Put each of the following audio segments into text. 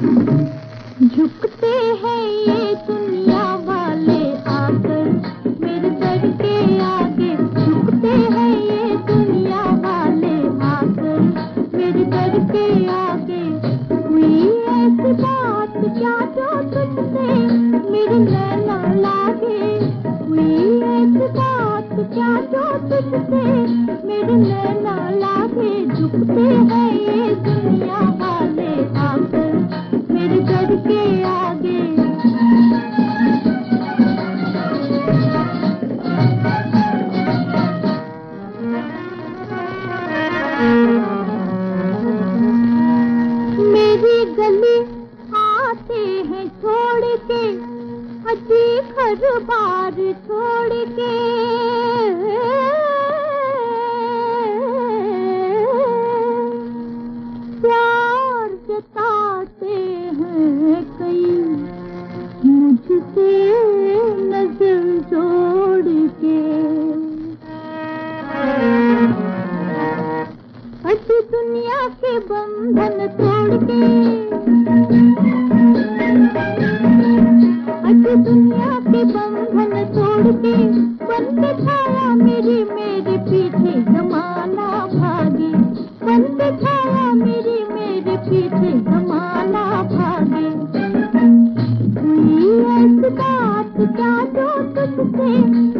झुकते हैं ये दुनिया वाले आकर के आगे। झुकते हैं ये दुनिया वाले आकर आगे। मेरे मेरे नैना लागे? झुकते हैं मेरी गली आते हैं छोड़ के अजी घर बार छोड़ बंधन तोड़ के। अजी दुनिया के बंधन तोड़ के, बन छाया मेरी, मेरे पीछे जमाना भागे। बन छाया मेरी, मेरे पीछे जमाना भागे। क्या जो तुझसे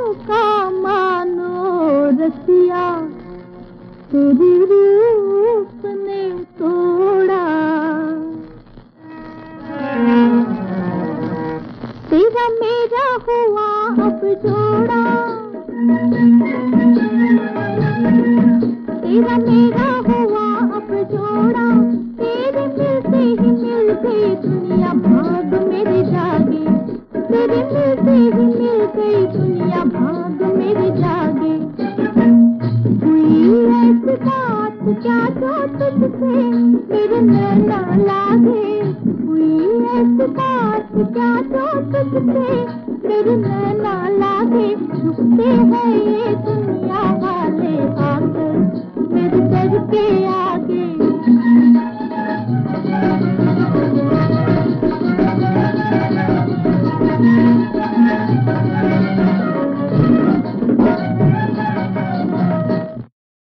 का मानो रसिया तेरी रूप ने तोड़ा। तेरा मेरा हुआ अब जोड़ा तेरा मेरा जाता तुझसे फिर नैना लागे हुई ऐसी बात, जाता तुझसे मेरे नैना लागे रुकते हैं ये दुनिया वाले आकर, मेरे दर के आगे Thank you.